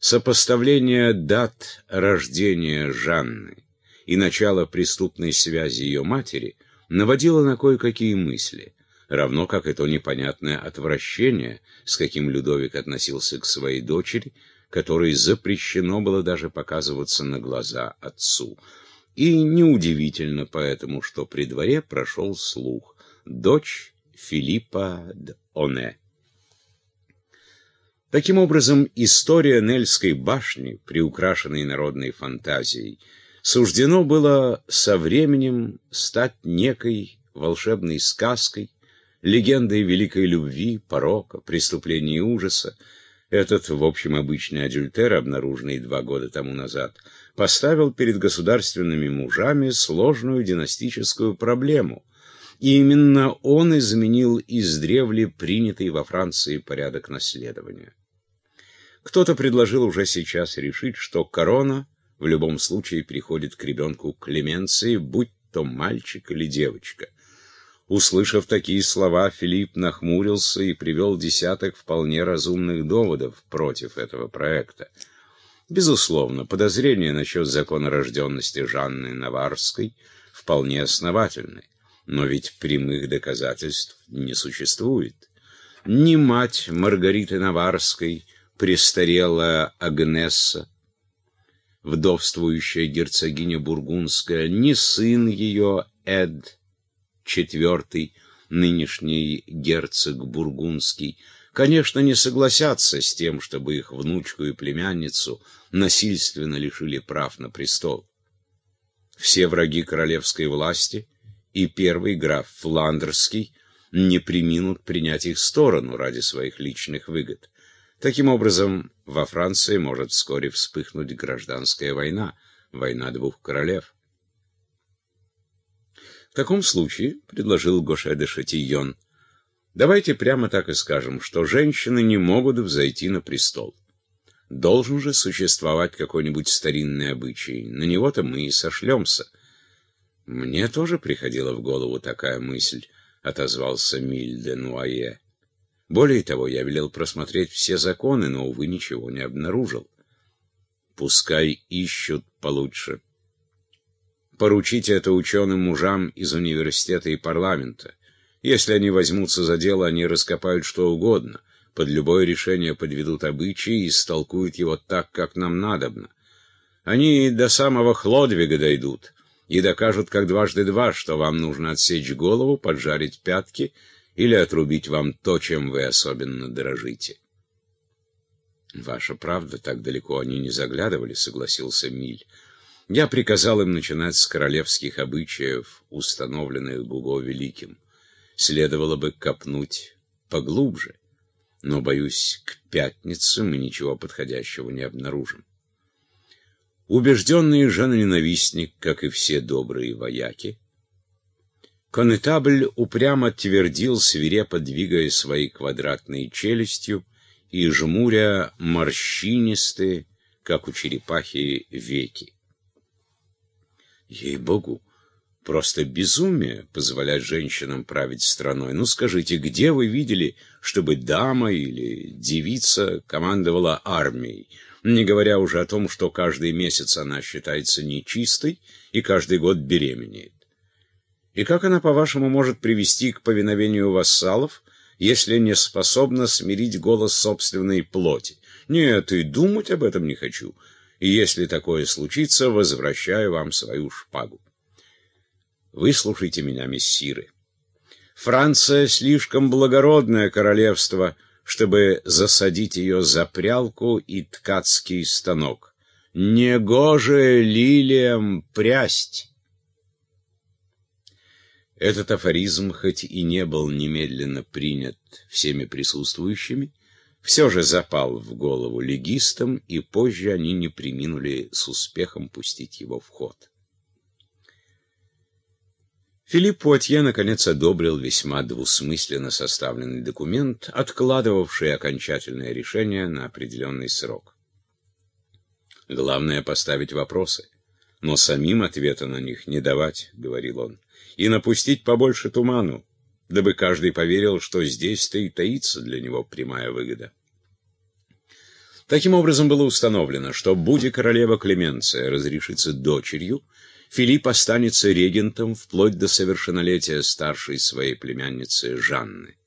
Сопоставление дат рождения Жанны и начала преступной связи ее матери наводило на кое-какие мысли, равно как и то непонятное отвращение, с каким Людовик относился к своей дочери, которой запрещено было даже показываться на глаза отцу. И неудивительно поэтому, что при дворе прошел слух «Дочь Филиппа д'Оне». Таким образом, история Нельской башни, приукрашенной народной фантазией, суждено было со временем стать некой волшебной сказкой, легендой великой любви, порока, преступления и ужаса, этот, в общем, обычный адюльтер, обнаруженный два года тому назад, поставил перед государственными мужами сложную династическую проблему. И именно он изменил издревле принятый во Франции порядок наследования. Кто-то предложил уже сейчас решить, что корона в любом случае приходит к ребенку Клеменции, будь то мальчик или девочка. Услышав такие слова, Филипп нахмурился и привел десяток вполне разумных доводов против этого проекта. Безусловно, подозрения насчет законорожденности Жанны Наварской вполне основательны, но ведь прямых доказательств не существует. Ни мать Маргариты Наварской, престарелая Агнесса, вдовствующая герцогиня Бургундская, ни сын ее Эд, четвертый, нынешний герцог Бургундский, конечно, не согласятся с тем, чтобы их внучку и племянницу насильственно лишили прав на престол. Все враги королевской власти и первый граф Фландерский не приминут принять их сторону ради своих личных выгод. Таким образом, во Франции может вскоре вспыхнуть гражданская война, война двух королев. В таком случае, — предложил Гоше де Шатийон, — давайте прямо так и скажем, что женщины не могут взойти на престол. Должен же существовать какой-нибудь старинный обычай, на него-то мы и сошлемся. Мне тоже приходила в голову такая мысль, — отозвался Миль де Нуае. Более того, я велел просмотреть все законы, но, увы, ничего не обнаружил. Пускай ищут получше. Поручите это ученым мужам из университета и парламента. Если они возьмутся за дело, они раскопают что угодно, под любое решение подведут обычаи и истолкуют его так, как нам надобно. Они до самого Хлодвига дойдут и докажут, как дважды два, что вам нужно отсечь голову, поджарить пятки или отрубить вам то, чем вы особенно дорожите. Ваша правда, так далеко они не заглядывали, согласился Миль. Я приказал им начинать с королевских обычаев, установленных Гуго Великим. Следовало бы копнуть поглубже, но, боюсь, к пятнице мы ничего подходящего не обнаружим. Убежденный женоненавистник, как и все добрые вояки, конетабль упрямо твердил, свирепо двигая своей квадратной челюстью и жмуря морщинистые, как у черепахи, веки. Ей-богу, просто безумие позволять женщинам править страной. Ну скажите, где вы видели, чтобы дама или девица командовала армией? Не говоря уже о том, что каждый месяц она считается нечистой и каждый год беременеет. И как она, по-вашему, может привести к повиновению вассалов, если не способна смирить голос собственной плоти? Нет, и думать об этом не хочу и если такое случится, возвращаю вам свою шпагу. Выслушайте меня, мессиры. Франция слишком благородное королевство, чтобы засадить ее за прялку и ткацкий станок. Негоже лилиям прясть. Этот афоризм, хоть и не был немедленно принят всеми присутствующими, все же запал в голову легистам, и позже они не приминули с успехом пустить его в ход. Филипп Пуатье наконец одобрил весьма двусмысленно составленный документ, откладывавший окончательное решение на определенный срок. «Главное — поставить вопросы, но самим ответа на них не давать», — говорил он, — «и напустить побольше туману, дабы каждый поверил, что здесь-то и таится для него прямая выгода. Таким образом было установлено, что, будь королева Клеменция разрешится дочерью, Филипп останется регентом вплоть до совершеннолетия старшей своей племянницы Жанны.